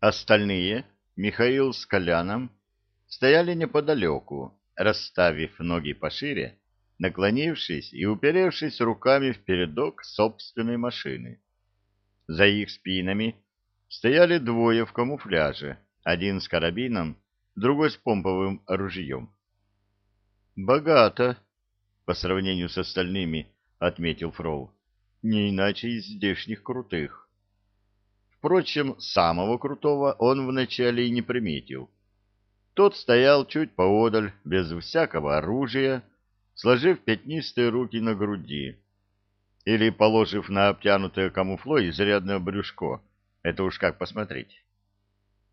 Остальные, Михаил с Коляном, стояли неподалеку, расставив ноги пошире, наклонившись и уперевшись руками в передок собственной машины. За их спинами стояли двое в камуфляже, один с карабином, другой с помповым ружьем. «Богато», — по сравнению с остальными, — отметил Фрол, — «не иначе из здешних крутых». Впрочем, самого крутого он вначале и не приметил. Тот стоял чуть поодаль, без всякого оружия, сложив пятнистые руки на груди или положив на обтянутое камуфло изрядное брюшко. Это уж как посмотреть.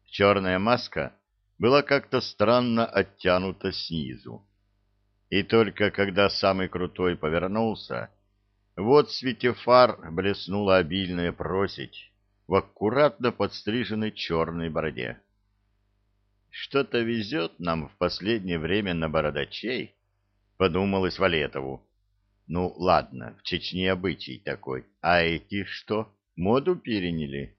Черная маска была как-то странно оттянута снизу. И только когда самый крутой повернулся, вот свете фар блеснула обильная просить в аккуратно подстриженной черной бороде. Что-то везет нам в последнее время на бородачей, — подумалось Валетову. Ну, ладно, в Чечне обычай такой. А эти что, моду переняли?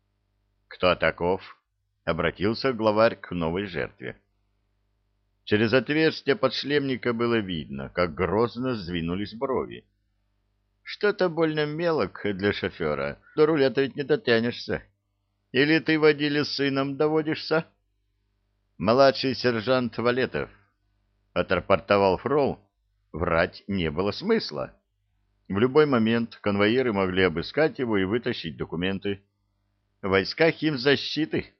— Кто таков? — обратился главарь к новой жертве. Через отверстие подшлемника было видно, как грозно сдвинулись брови. — Что-то больно мелок для шофера. До руля-то ведь не дотянешься. Или ты водили с сыном доводишься? — Младший сержант Валетов, — отрапортовал Фрол. Врать не было смысла. В любой момент конвоиры могли обыскать его и вытащить документы. Войска химзащиты.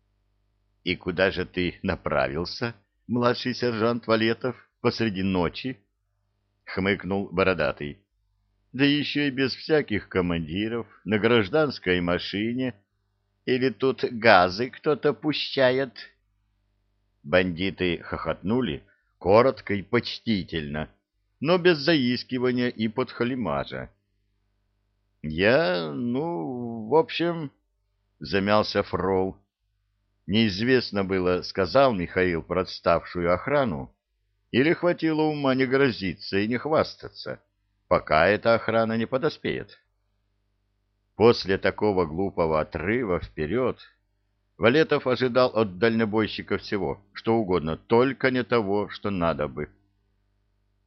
— И куда же ты направился, младший сержант Валетов, посреди ночи? — хмыкнул Бородатый. — Да еще и без всяких командиров, на гражданской машине. Или тут газы кто-то пущает? Бандиты хохотнули, — коротко и почтительно, но без заискивания и подхалимажа. «Я, ну, в общем...» — замялся Фрол. Неизвестно было, сказал Михаил про отставшую охрану, или хватило ума не грозиться и не хвастаться, пока эта охрана не подоспеет. После такого глупого отрыва вперед Валетов ожидал от дальнобойщика всего, что угодно, только не того, что надо бы.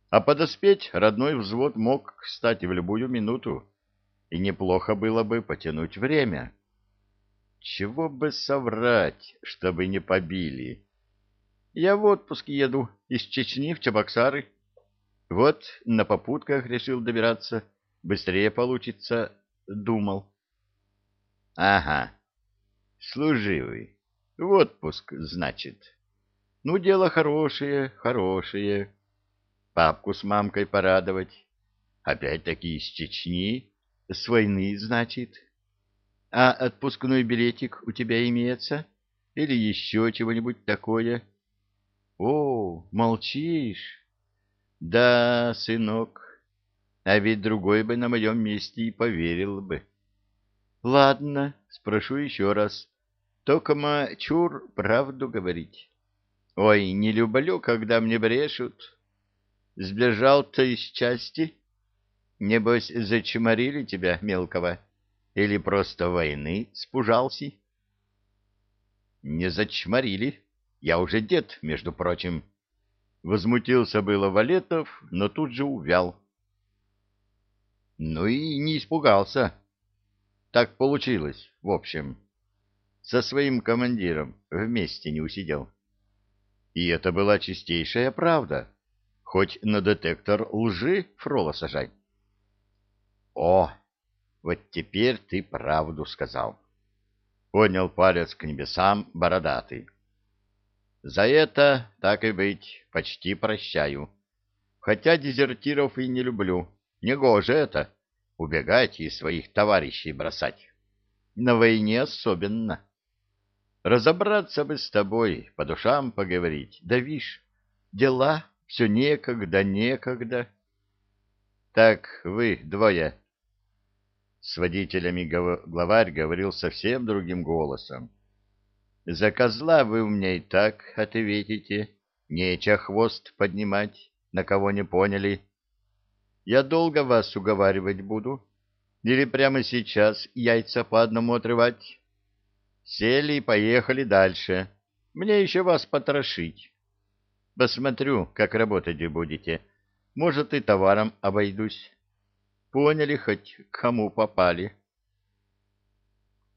А подоспеть родной взвод мог, кстати, в любую минуту, и неплохо было бы потянуть время. Чего бы соврать, чтобы не побили? Я в отпуск еду из Чечни в Чебоксары. Вот на попутках решил добираться, быстрее получится, думал. Ага, Служивый. В отпуск, значит. Ну, дело хорошее, хорошее. Папку с мамкой порадовать. Опять-таки из Чечни. С войны, значит. А отпускной билетик у тебя имеется? Или еще чего-нибудь такое? О, молчишь? Да, сынок, а ведь другой бы на моем месте и поверил бы. Ладно, спрошу еще раз. Токома чур правду говорить. Ой, не люблю, когда мне брешут. Сбежал-то из части? Небось, зачморили тебя, мелкого? Или просто войны спужался? Не зачморили. Я уже дед, между прочим. Возмутился было Валетов, но тут же увял. Ну и не испугался. Так получилось, в общем. Со своим командиром вместе не усидел. И это была чистейшая правда. Хоть на детектор лжи фрола сажать. О, вот теперь ты правду сказал. Поднял палец к небесам бородатый. За это, так и быть, почти прощаю. Хотя дезертиров и не люблю. Негоже это убегать и своих товарищей бросать. На войне особенно. Разобраться бы с тобой, по душам поговорить. Да вишь, дела все некогда, некогда. Так вы двое. С водителями главарь говорил совсем другим голосом. За козла вы у меня и так ответите. Нече хвост поднимать, на кого не поняли. Я долго вас уговаривать буду? Или прямо сейчас яйца по одному отрывать? Сели и поехали дальше. Мне еще вас потрошить. Посмотрю, как работать будете. Может, и товаром обойдусь. Поняли хоть, к кому попали?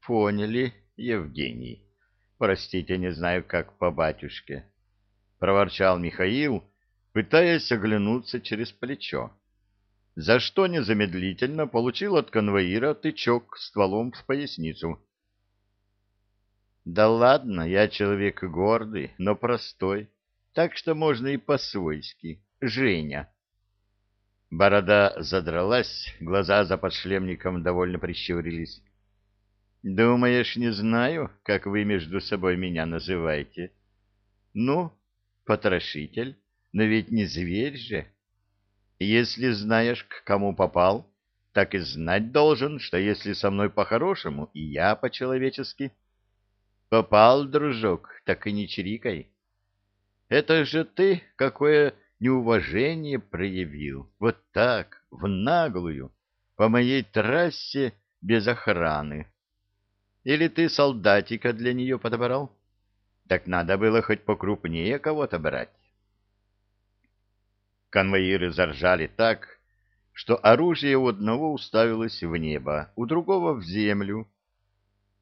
Поняли, Евгений. Простите, не знаю, как по батюшке. Проворчал Михаил, пытаясь оглянуться через плечо. За что незамедлительно получил от конвоира тычок стволом в поясницу. Да ладно, я человек гордый, но простой, так что можно и по-свойски. Женя. Борода задралась, глаза за подшлемником довольно прищурились. Думаешь, не знаю, как вы между собой меня называете? Ну, потрошитель, но ведь не зверь же. Если знаешь, к кому попал, так и знать должен, что если со мной по-хорошему, и я по-человечески. Попал, дружок, так и не чирикай. Это же ты какое неуважение проявил. Вот так, в наглую, по моей трассе без охраны. Или ты солдатика для нее подобрал? Так надо было хоть покрупнее кого-то брать. Конвоиры заржали так, что оружие у одного уставилось в небо, у другого в землю,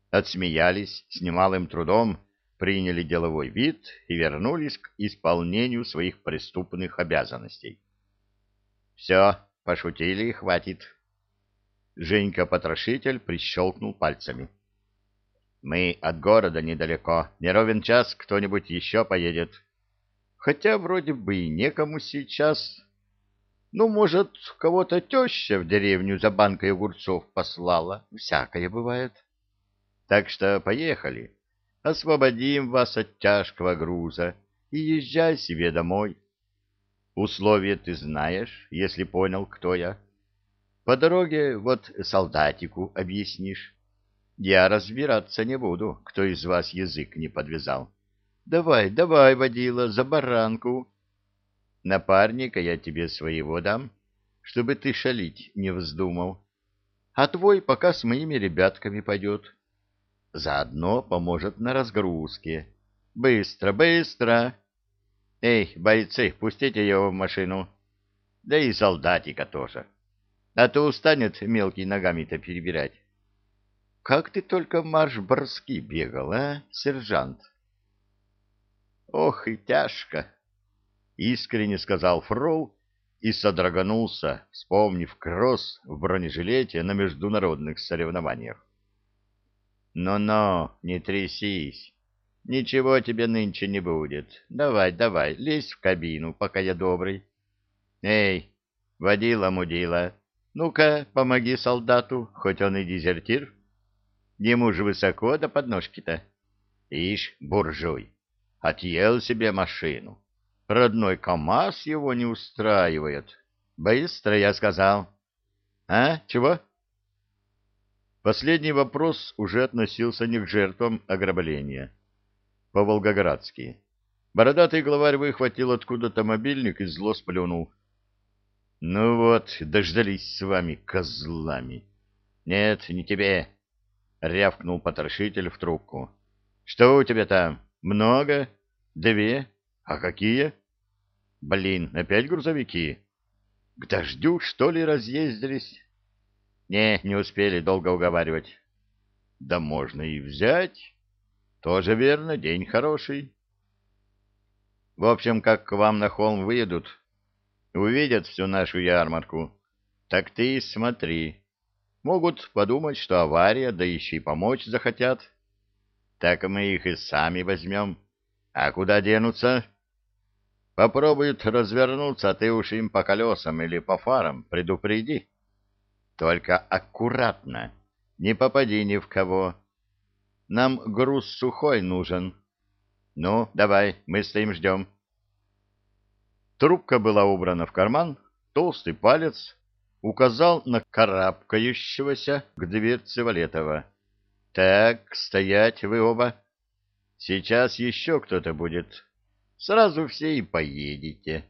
отсмеялись с немалым трудом, приняли деловой вид и вернулись к исполнению своих преступных обязанностей. «Все, пошутили хватит». Женька-потрошитель прищелкнул пальцами. «Мы от города недалеко. Не ровен час кто-нибудь еще поедет. Хотя вроде бы и некому сейчас. Ну, может, кого-то теща в деревню за банкой огурцов послала. Всякое бывает». Так что поехали. Освободим вас от тяжкого груза и езжай себе домой. Условия ты знаешь, если понял, кто я. По дороге вот солдатику объяснишь. Я разбираться не буду, кто из вас язык не подвязал. Давай, давай, водила, за баранку. Напарника я тебе своего дам, чтобы ты шалить не вздумал. А твой пока с моими ребятками пойдет. Заодно поможет на разгрузке. Быстро, быстро! Эй, бойцы, пустите его в машину. Да и солдатика тоже. А то устанет мелкий ногами-то перебирать. Как ты только марш-броски бегал, а, сержант? Ох и тяжко! Искренне сказал Фрол и содроганулся, вспомнив кросс в бронежилете на международных соревнованиях. «Ну-ну, не трясись. Ничего тебе нынче не будет. Давай, давай, лезь в кабину, пока я добрый. Эй, водила-мудила, ну-ка, помоги солдату, хоть он и дезертир. Ему же высоко до подножки-то. Ишь, буржуй, отъел себе машину. Родной КамАЗ его не устраивает. Быстро, я сказал. А, чего?» Последний вопрос уже относился не к жертвам ограбления. По-волгоградски. Бородатый главарь выхватил откуда-то мобильник и зло сплюнул. — Ну вот, дождались с вами, козлами. — Нет, не тебе, — рявкнул потрошитель в трубку. — Что у тебя там? Много? Две? А какие? — Блин, опять грузовики? К дождю, что ли, разъездились? Не, не успели долго уговаривать. Да можно и взять. Тоже верно, день хороший. В общем, как к вам на холм выедут, увидят всю нашу ярмарку, так ты и смотри. Могут подумать, что авария, да еще и помочь захотят. Так мы их и сами возьмем. А куда денутся? Попробуют развернуться, а ты уж им по колесам или по фарам предупреди. Только аккуратно, не попади ни в кого. Нам груз сухой нужен. Ну, давай, мы стоим ждем. Трубка была убрана в карман, толстый палец указал на карабкающегося к дверце Валетова. Так, стоять вы оба. Сейчас еще кто-то будет. Сразу все и поедете.